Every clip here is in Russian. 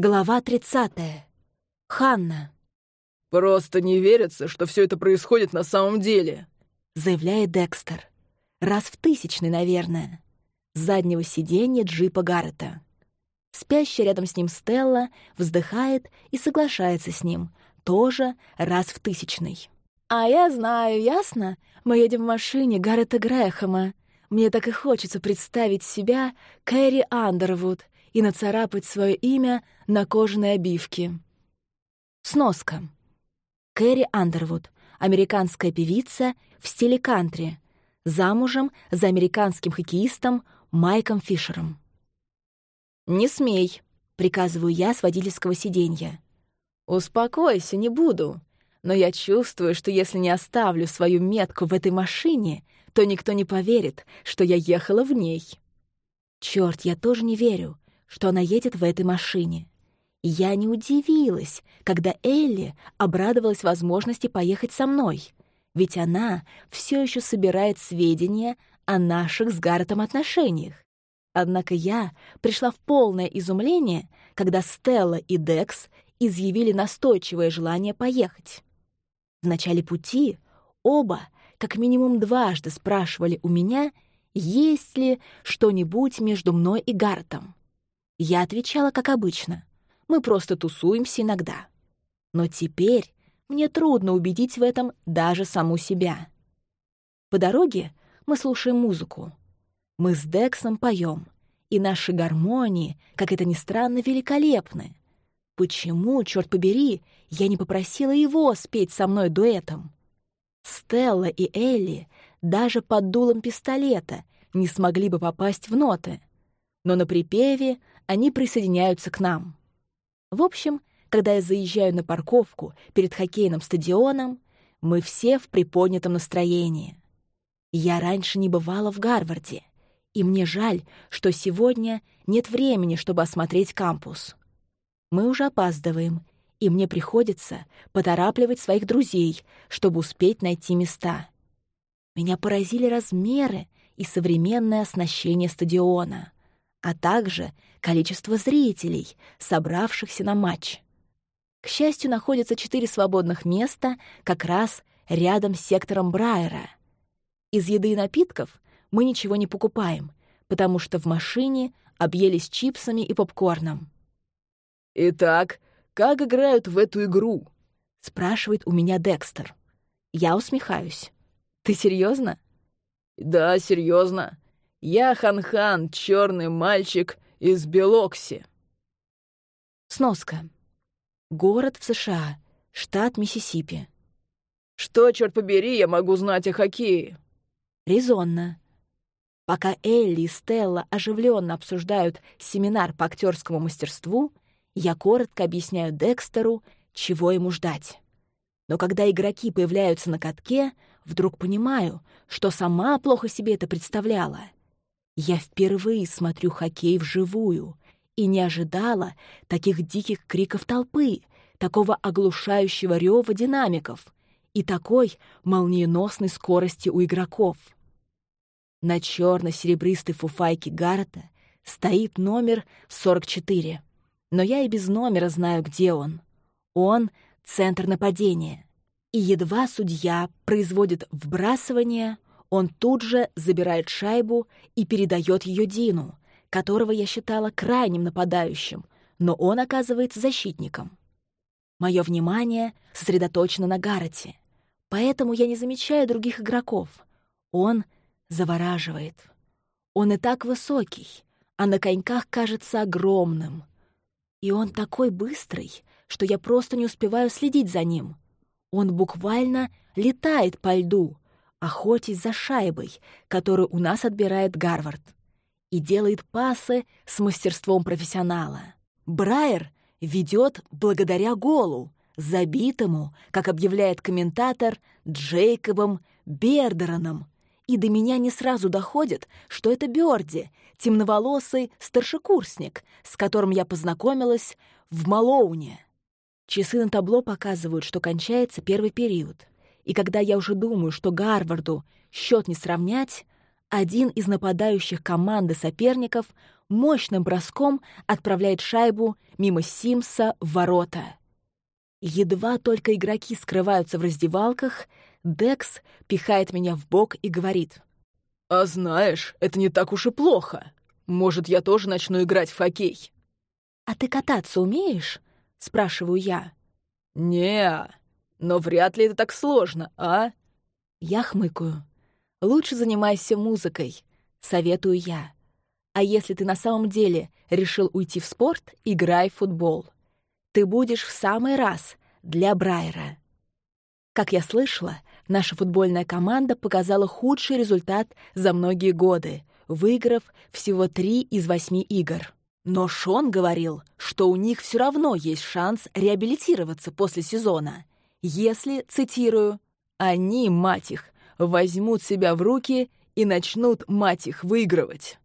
Глава 30. Ханна. «Просто не верится, что все это происходит на самом деле», — заявляет Декстер. Раз в тысячный, наверное. С заднего сиденья джипа Гаррета. Спящая рядом с ним Стелла вздыхает и соглашается с ним, тоже раз в тысячный. «А я знаю, ясно? Мы едем в машине Гаррета Грэхэма. Мне так и хочется представить себя Кэрри Андервуд и нацарапать свое имя на кожаной обивке. Сноска. Кэрри Андервуд, американская певица в стиле кантри, замужем за американским хоккеистом Майком Фишером. «Не смей», — приказываю я с водительского сиденья. «Успокойся, не буду. Но я чувствую, что если не оставлю свою метку в этой машине, то никто не поверит, что я ехала в ней». Черт, я тоже не верю, что она едет в этой машине. Я не удивилась, когда Элли обрадовалась возможности поехать со мной, ведь она все еще собирает сведения о наших с Гарретом отношениях. Однако я пришла в полное изумление, когда Стелла и Декс изъявили настойчивое желание поехать. В начале пути оба как минимум дважды спрашивали у меня, есть ли что-нибудь между мной и Гартом. Я отвечала, как обычно. Мы просто тусуемся иногда. Но теперь мне трудно убедить в этом даже саму себя. По дороге мы слушаем музыку. Мы с Дексом поем, и наши гармонии, как это ни странно, великолепны. Почему, черт побери, я не попросила его спеть со мной дуэтом? Стелла и Элли даже под дулом пистолета не смогли бы попасть в ноты. Но на припеве они присоединяются к нам. В общем, когда я заезжаю на парковку перед хоккейным стадионом, мы все в приподнятом настроении. Я раньше не бывала в Гарварде, и мне жаль, что сегодня нет времени, чтобы осмотреть кампус. Мы уже опаздываем, и мне приходится поторапливать своих друзей, чтобы успеть найти места. Меня поразили размеры и современное оснащение стадиона а также количество зрителей, собравшихся на матч. К счастью, находится четыре свободных места как раз рядом с сектором Брайера. Из еды и напитков мы ничего не покупаем, потому что в машине объелись чипсами и попкорном. «Итак, как играют в эту игру?» — спрашивает у меня Декстер. Я усмехаюсь. «Ты серьезно? «Да, серьезно. Я Хан-Хан, черный мальчик из Белокси. Сноска. Город в США, штат Миссисипи. Что, черт побери, я могу знать о хоккее? Резонно. Пока Элли и Стелла оживленно обсуждают семинар по актерскому мастерству, я коротко объясняю Декстеру, чего ему ждать. Но когда игроки появляются на катке, вдруг понимаю, что сама плохо себе это представляла — я впервые смотрю хоккей вживую и не ожидала таких диких криков толпы, такого оглушающего рева динамиков и такой молниеносной скорости у игроков. На черно-серебристой фуфайке Гаррета стоит номер 44, но я и без номера знаю, где он. Он — центр нападения. И едва судья производит вбрасывание — он тут же забирает шайбу и передает ее Дину, которого я считала крайним нападающим, но он оказывается защитником. Мое внимание сосредоточено на Гаррете, поэтому я не замечаю других игроков. Он завораживает. Он и так высокий, а на коньках кажется огромным. И он такой быстрый, что я просто не успеваю следить за ним. Он буквально летает по льду — охотясь за шайбой, которую у нас отбирает Гарвард, и делает пасы с мастерством профессионала. Брайер ведет благодаря голу, забитому, как объявляет комментатор, Джейкобом Бердероном, и до меня не сразу доходит, что это Бёрди, темноволосый старшекурсник, с которым я познакомилась в Малоуне. Часы на табло показывают, что кончается первый период — и когда я уже думаю, что Гарварду счет не сравнять, один из нападающих команды соперников мощным броском отправляет шайбу мимо Симса в ворота. Едва только игроки скрываются в раздевалках, Декс пихает меня в бок и говорит. «А знаешь, это не так уж и плохо. Может, я тоже начну играть в хоккей?» «А ты кататься умеешь?» — спрашиваю я. не но вряд ли это так сложно, а?» Я хмыкаю. «Лучше занимайся музыкой», — советую я. «А если ты на самом деле решил уйти в спорт, играй в футбол. Ты будешь в самый раз для Брайера». Как я слышала, наша футбольная команда показала худший результат за многие годы, выиграв всего три из восьми игр. Но Шон говорил, что у них все равно есть шанс реабилитироваться после сезона, если, цитирую, «они, мать их, возьмут себя в руки и начнут, мать их, выигрывать».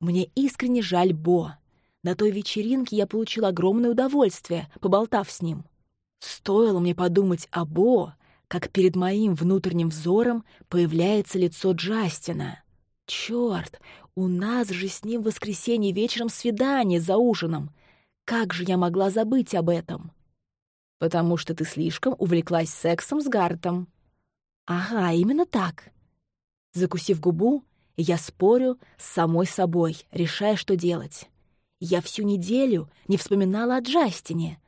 Мне искренне жаль Бо. На той вечеринке я получил огромное удовольствие, поболтав с ним. Стоило мне подумать о Бо, как перед моим внутренним взором появляется лицо Джастина. Черт, у нас же с ним в воскресенье вечером свидание за ужином. Как же я могла забыть об этом? Потому что ты слишком увлеклась сексом с Гартом. Ага, именно так. Закусив губу, я спорю с самой собой, решая, что делать. Я всю неделю не вспоминала о Джастине,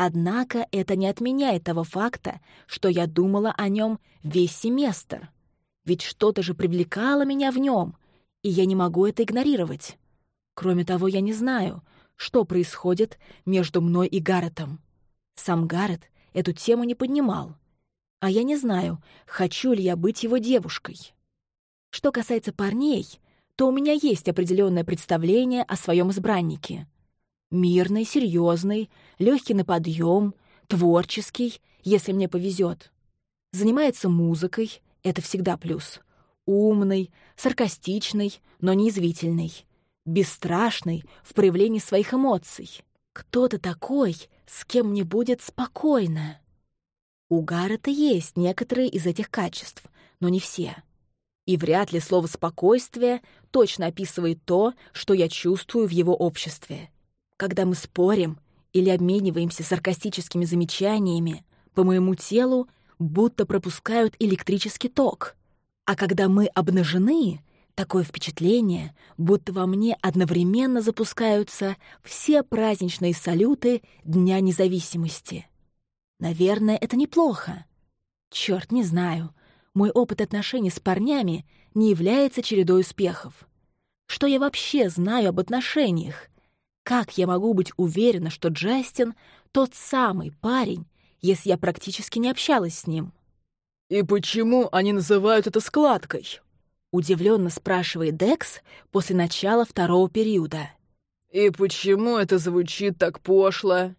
Однако это не отменяет того факта, что я думала о нем весь семестр. Ведь что-то же привлекало меня в нем, и я не могу это игнорировать. Кроме того, я не знаю, что происходит между мной и Гарретом. Сам Гаррет эту тему не поднимал. А я не знаю, хочу ли я быть его девушкой. Что касается парней, то у меня есть определенное представление о своем избраннике — Мирный, серьезный, легкий на подъем, творческий, если мне повезет. Занимается музыкой, это всегда плюс. Умный, саркастичный, но неизвительный. Бесстрашный в проявлении своих эмоций. Кто-то такой, с кем мне будет спокойно. У Гаррета есть некоторые из этих качеств, но не все. И вряд ли слово «спокойствие» точно описывает то, что я чувствую в его обществе. Когда мы спорим или обмениваемся саркастическими замечаниями, по моему телу будто пропускают электрический ток. А когда мы обнажены, такое впечатление, будто во мне одновременно запускаются все праздничные салюты Дня независимости. Наверное, это неплохо. Черт, не знаю. Мой опыт отношений с парнями не является чередой успехов. Что я вообще знаю об отношениях? Как я могу быть уверена, что Джастин — тот самый парень, если я практически не общалась с ним? «И почему они называют это складкой?» — удивленно спрашивает Декс после начала второго периода. «И почему это звучит так пошло?»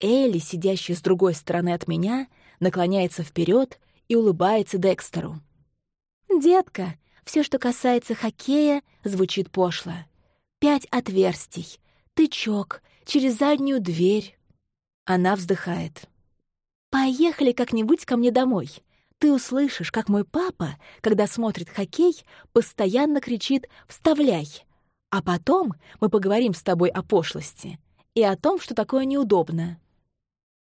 Элли, сидящая с другой стороны от меня, наклоняется вперед и улыбается Декстеру. «Детка, все, что касается хоккея, звучит пошло. Пять отверстий, тычок, через заднюю дверь. Она вздыхает. «Поехали как-нибудь ко мне домой. Ты услышишь, как мой папа, когда смотрит хоккей, постоянно кричит «Вставляй!» А потом мы поговорим с тобой о пошлости и о том, что такое неудобно.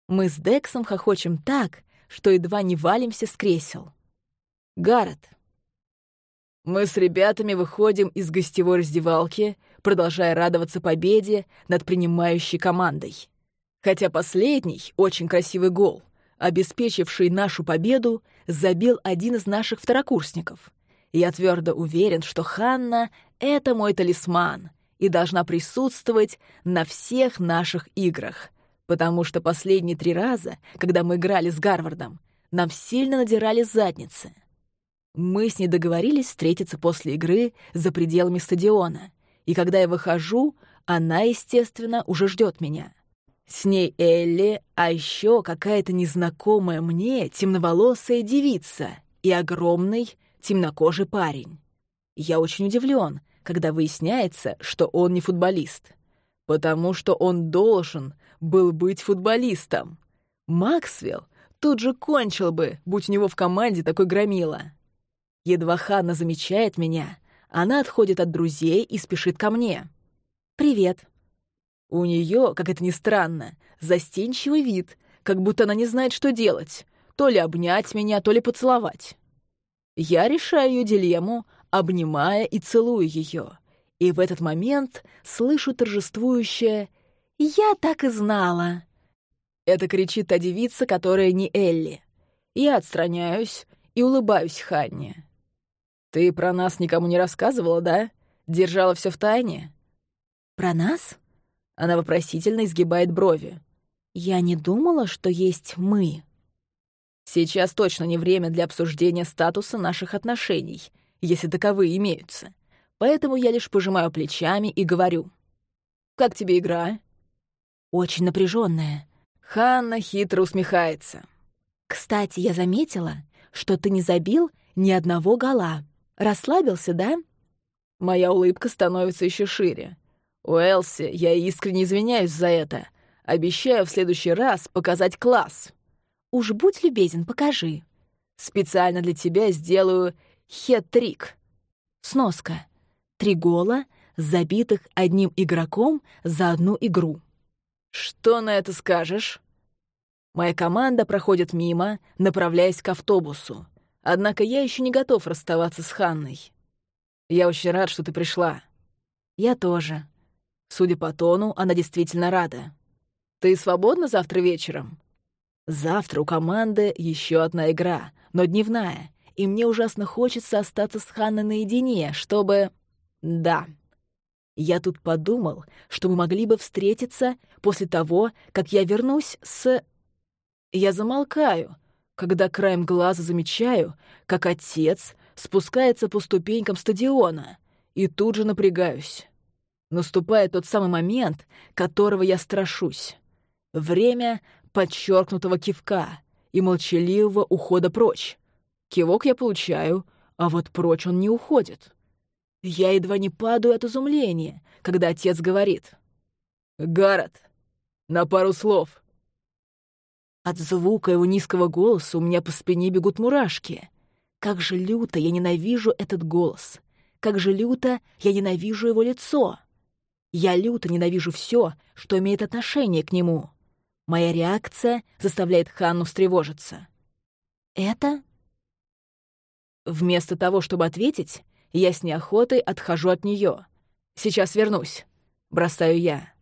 Мы с Дексом хохочем так, что едва не валимся с кресел. Гаррет. Мы с ребятами выходим из гостевой раздевалки продолжая радоваться победе над принимающей командой. Хотя последний, очень красивый гол, обеспечивший нашу победу, забил один из наших второкурсников. Я твердо уверен, что Ханна — это мой талисман и должна присутствовать на всех наших играх, потому что последние три раза, когда мы играли с Гарвардом, нам сильно надирали задницы. Мы с ней договорились встретиться после игры за пределами стадиона — и когда я выхожу, она, естественно, уже ждет меня. С ней Элли, а еще какая-то незнакомая мне темноволосая девица и огромный темнокожий парень. Я очень удивлен, когда выясняется, что он не футболист. Потому что он должен был быть футболистом. Максвелл тут же кончил бы, будь у него в команде такой громила. Едва Ханна замечает меня, она отходит от друзей и спешит ко мне. «Привет». У нее, как это ни странно, застенчивый вид, как будто она не знает, что делать. То ли обнять меня, то ли поцеловать. Я решаю ее дилемму, обнимая и целую ее. И в этот момент слышу торжествующее «Я так и знала». Это кричит та девица, которая не Элли. Я отстраняюсь и улыбаюсь Ханне. «Ты про нас никому не рассказывала, да? Держала все в тайне?» «Про нас?» Она вопросительно изгибает брови. «Я не думала, что есть мы». «Сейчас точно не время для обсуждения статуса наших отношений, если таковые имеются. Поэтому я лишь пожимаю плечами и говорю. «Как тебе игра?» «Очень напряженная. Ханна хитро усмехается. «Кстати, я заметила, что ты не забил ни одного гола. Расслабился, да?» Моя улыбка становится еще шире. Уэлси, я искренне извиняюсь за это. Обещаю в следующий раз показать класс. Уж будь любезен, покажи. Специально для тебя сделаю хет-трик. Сноска. Три гола, забитых одним игроком за одну игру. Что на это скажешь? Моя команда проходит мимо, направляясь к автобусу. Однако я еще не готов расставаться с Ханной. Я очень рад, что ты пришла. Я тоже. Судя по тону, она действительно рада. Ты свободна завтра вечером? Завтра у команды еще одна игра, но дневная, и мне ужасно хочется остаться с Ханной наедине, чтобы... Да. Я тут подумал, что мы могли бы встретиться после того, как я вернусь с... Я замолкаю, когда краем глаза замечаю, как отец спускается по ступенькам стадиона, и тут же напрягаюсь. Наступает тот самый момент, которого я страшусь. Время подчеркнутого кивка и молчаливого ухода прочь. Кивок я получаю, а вот прочь он не уходит. Я едва не падаю от изумления, когда отец говорит. «Гаррет, на пару слов». От звука его низкого голоса у меня по спине бегут мурашки. Как же люто я ненавижу этот голос. Как же люто я ненавижу его лицо. Я люто ненавижу все, что имеет отношение к нему. Моя реакция заставляет Ханну встревожиться. «Это?» Вместо того, чтобы ответить, я с неохотой отхожу от нее. «Сейчас вернусь», — бросаю я.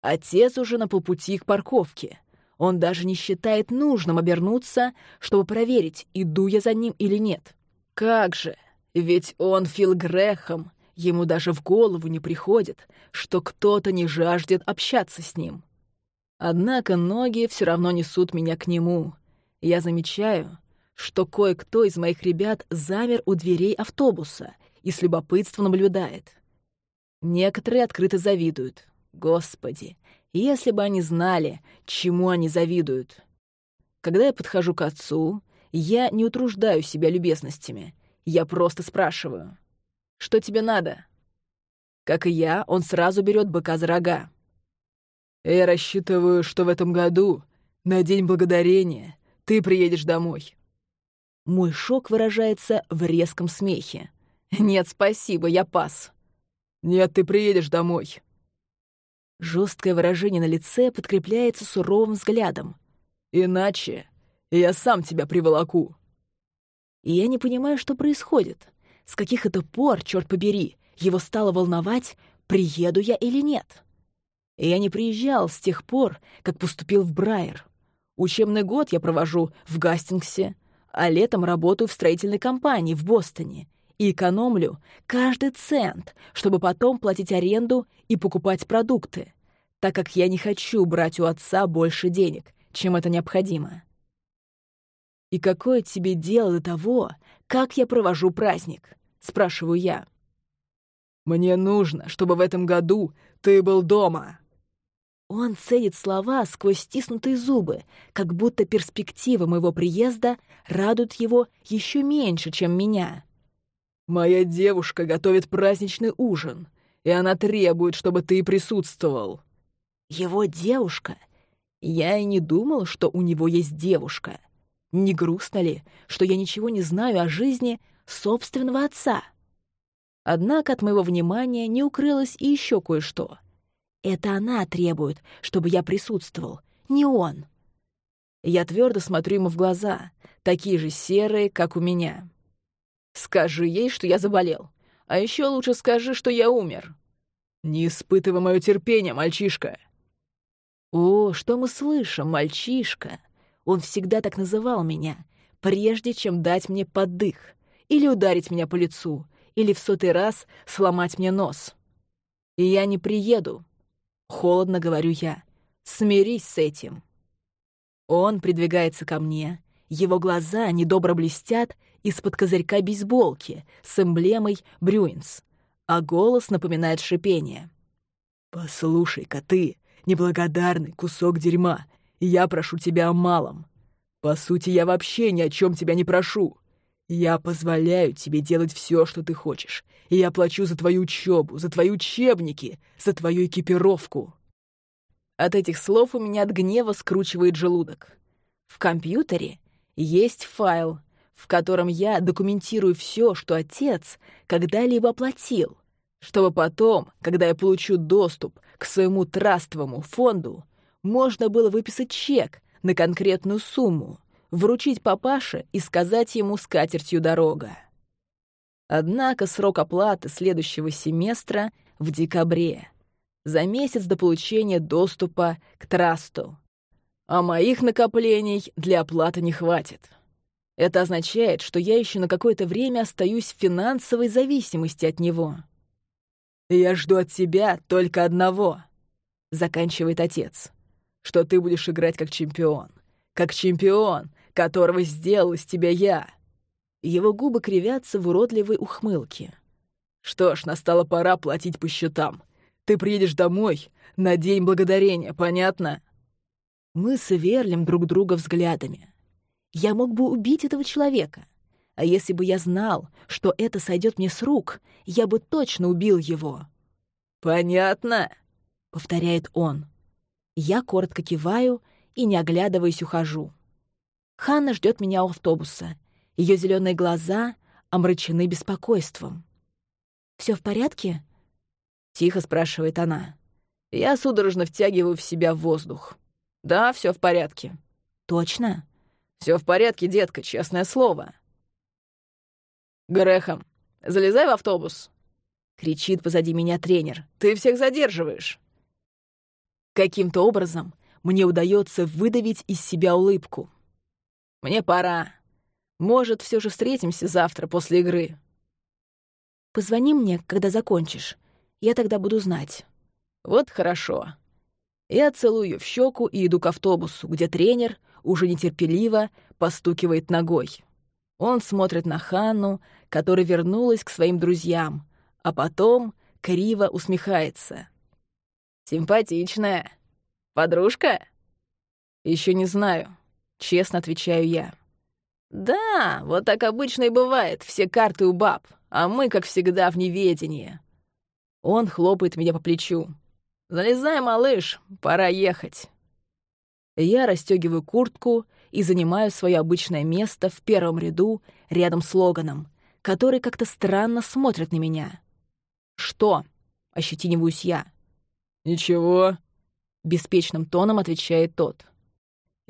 Отец уже на полпути к парковке. Он даже не считает нужным обернуться, чтобы проверить, иду я за ним или нет. Как же, ведь он Фил Грехом, ему даже в голову не приходит, что кто-то не жаждет общаться с ним. Однако ноги все равно несут меня к нему. Я замечаю, что кое-кто из моих ребят замер у дверей автобуса и с любопытством наблюдает. Некоторые открыто завидуют. Господи, если бы они знали, чему они завидуют. Когда я подхожу к отцу, я не утруждаю себя любезностями. Я просто спрашиваю. «Что тебе надо?» Как и я, он сразу берет быка за рога. Я рассчитываю, что в этом году, на День Благодарения, ты приедешь домой. Мой шок выражается в резком смехе. Нет, спасибо, я пас. Нет, ты приедешь домой. Жесткое выражение на лице подкрепляется суровым взглядом. Иначе я сам тебя приволоку. И я не понимаю, что происходит. С каких это пор, черт побери, его стало волновать, приеду я или нет. И я не приезжал с тех пор, как поступил в Брайер. Учебный год я провожу в Гастингсе, а летом работаю в строительной компании в Бостоне и экономлю каждый цент, чтобы потом платить аренду и покупать продукты, так как я не хочу брать у отца больше денег, чем это необходимо. «И какое тебе дело до того, как я провожу праздник?» — спрашиваю я. «Мне нужно, чтобы в этом году ты был дома», он цедит слова сквозь стиснутые зубы, как будто перспектива моего приезда радует его еще меньше, чем меня. «Моя девушка готовит праздничный ужин, и она требует, чтобы ты присутствовал». «Его девушка? Я и не думал, что у него есть девушка. Не грустно ли, что я ничего не знаю о жизни собственного отца?» Однако от моего внимания не укрылось и еще кое-что. Это она требует, чтобы я присутствовал, не он. Я твердо смотрю ему в глаза, такие же серые, как у меня. Скажи ей, что я заболел. А еще лучше скажи, что я умер. Не испытывай мое терпение, мальчишка. О, что мы слышим, мальчишка? Он всегда так называл меня, прежде чем дать мне поддых, или ударить меня по лицу, или в сотый раз сломать мне нос. И я не приеду. Холодно говорю я. Смирись с этим. Он придвигается ко мне, его глаза недобро блестят из-под козырька бейсболки с эмблемой «Брюинс», а голос напоминает шипение. «Послушай-ка ты, неблагодарный кусок дерьма, я прошу тебя о малом. По сути, я вообще ни о чем тебя не прошу. Я позволяю тебе делать все, что ты хочешь, и я плачу за твою учебу, за твои учебники, за твою экипировку». От этих слов у меня от гнева скручивает желудок. В компьютере есть файл, в котором я документирую все, что отец когда-либо оплатил, чтобы потом, когда я получу доступ к своему трастовому фонду, можно было выписать чек на конкретную сумму, вручить папаше и сказать ему с катертью дорога. Однако срок оплаты следующего семестра в декабре, за месяц до получения доступа к трасту. А моих накоплений для оплаты не хватит. Это означает, что я еще на какое-то время остаюсь в финансовой зависимости от него. «Я жду от тебя только одного», — заканчивает отец, «что ты будешь играть как чемпион, как чемпион, которого сделал из тебя я». Его губы кривятся в уродливой ухмылке. «Что ж, настала пора платить по счетам. Ты приедешь домой на День Благодарения, понятно?» Мы сверлим друг друга взглядами. Я мог бы убить этого человека. А если бы я знал, что это сойдет мне с рук, я бы точно убил его. «Понятно», — повторяет он. Я коротко киваю и, не оглядываясь, ухожу. Ханна ждет меня у автобуса. Ее зеленые глаза омрачены беспокойством. Все в порядке?» — тихо спрашивает она. Я судорожно втягиваю в себя воздух. «Да, все в порядке». «Точно?» Все в порядке, детка, честное слово». «Грэхэм, залезай в автобус!» — кричит позади меня тренер. «Ты всех задерживаешь!» Каким-то образом мне удается выдавить из себя улыбку. «Мне пора. Может, все же встретимся завтра после игры?» «Позвони мне, когда закончишь. Я тогда буду знать». «Вот хорошо». Я целую в щеку и иду к автобусу, где тренер — уже нетерпеливо постукивает ногой. Он смотрит на Ханну, которая вернулась к своим друзьям, а потом криво усмехается. «Симпатичная. Подружка?» Еще не знаю», — честно отвечаю я. «Да, вот так обычно и бывает, все карты у баб, а мы, как всегда, в неведении». Он хлопает меня по плечу. «Залезай, малыш, пора ехать». Я расстегиваю куртку и занимаю свое обычное место в первом ряду рядом с Логаном, который как-то странно смотрит на меня. «Что?» — ощетиниваюсь я. «Ничего», — беспечным тоном отвечает тот.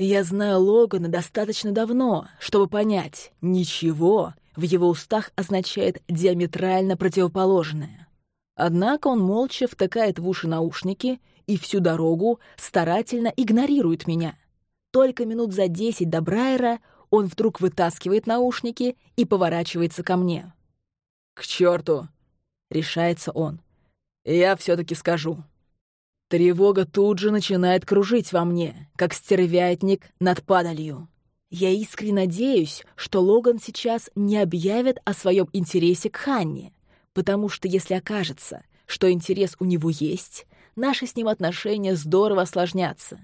«Я знаю Логана достаточно давно, чтобы понять, ничего в его устах означает диаметрально противоположное. Однако он молча втыкает в уши наушники и всю дорогу старательно игнорирует меня. Только минут за десять до Брайера он вдруг вытаскивает наушники и поворачивается ко мне. «К черту! решается он. «Я все таки скажу». Тревога тут же начинает кружить во мне, как стервятник над падалью. Я искренне надеюсь, что Логан сейчас не объявит о своем интересе к Ханне, потому что если окажется, что интерес у него есть, наши с ним отношения здорово осложнятся.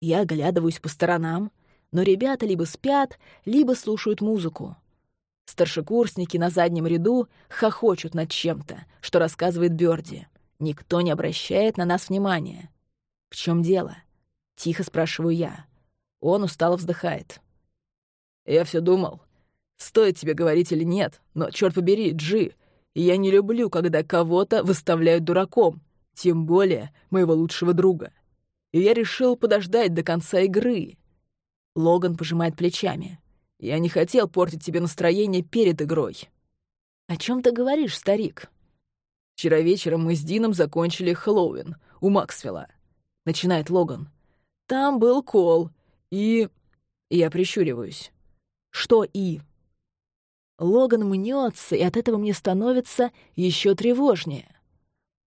Я оглядываюсь по сторонам, но ребята либо спят, либо слушают музыку. Старшекурсники на заднем ряду хохочут над чем-то, что рассказывает Бёрди. Никто не обращает на нас внимания. «В чем дело?» — тихо спрашиваю я. Он устало вздыхает. «Я все думал, стоит тебе говорить или нет, но, черт побери, Джи, Я не люблю, когда кого-то выставляют дураком, тем более моего лучшего друга. И я решил подождать до конца игры. Логан пожимает плечами. Я не хотел портить тебе настроение перед игрой. О чем ты говоришь, старик? Вчера вечером мы с Дином закончили Хэллоуин у Максвелла. Начинает Логан. Там был кол, и... Я прищуриваюсь. Что «и»? Логан мнется, и от этого мне становится еще тревожнее.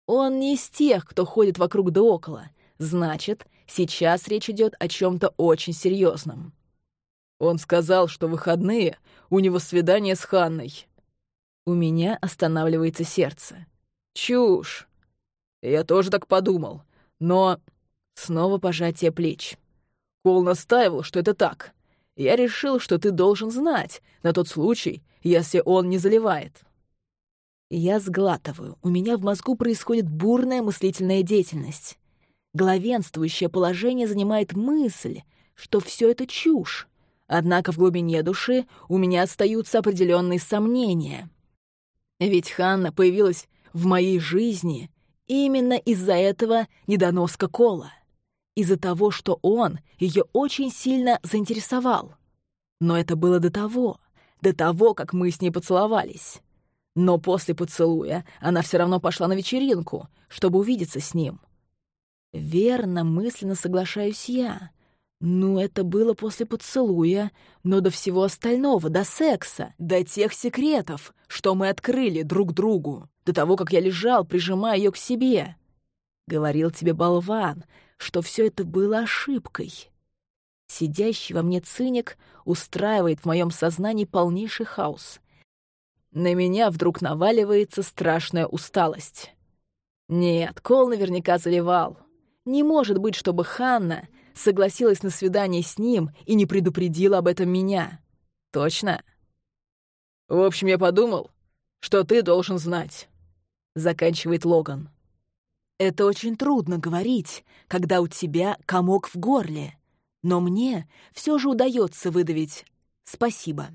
Он не из тех, кто ходит вокруг да около. Значит, сейчас речь идет о чем-то очень серьезном. Он сказал, что выходные у него свидание с Ханной. У меня останавливается сердце. Чушь. Я тоже так подумал. Но снова пожатие плеч. Кол настаивал, что это так. Я решил, что ты должен знать, на тот случай, если он не заливает. Я сглатываю. У меня в мозгу происходит бурная мыслительная деятельность. Главенствующее положение занимает мысль, что все это чушь. Однако в глубине души у меня остаются определенные сомнения. Ведь Ханна появилась в моей жизни именно из-за этого недоноска Кола. Из-за того, что он ее очень сильно заинтересовал. Но это было до того, до того, как мы с ней поцеловались. Но после поцелуя она все равно пошла на вечеринку, чтобы увидеться с ним. Верно, мысленно соглашаюсь я. Ну, это было после поцелуя, но до всего остального, до секса, до тех секретов, что мы открыли друг другу, до того, как я лежал, прижимая ее к себе. Говорил тебе болван, что все это было ошибкой. Сидящий во мне циник устраивает в моем сознании полнейший хаос. На меня вдруг наваливается страшная усталость. Нет, Кол наверняка заливал. Не может быть, чтобы Ханна согласилась на свидание с ним и не предупредила об этом меня. Точно? В общем, я подумал, что ты должен знать. Заканчивает Логан. Это очень трудно говорить, когда у тебя комок в горле. Но мне все же удается выдавить «спасибо».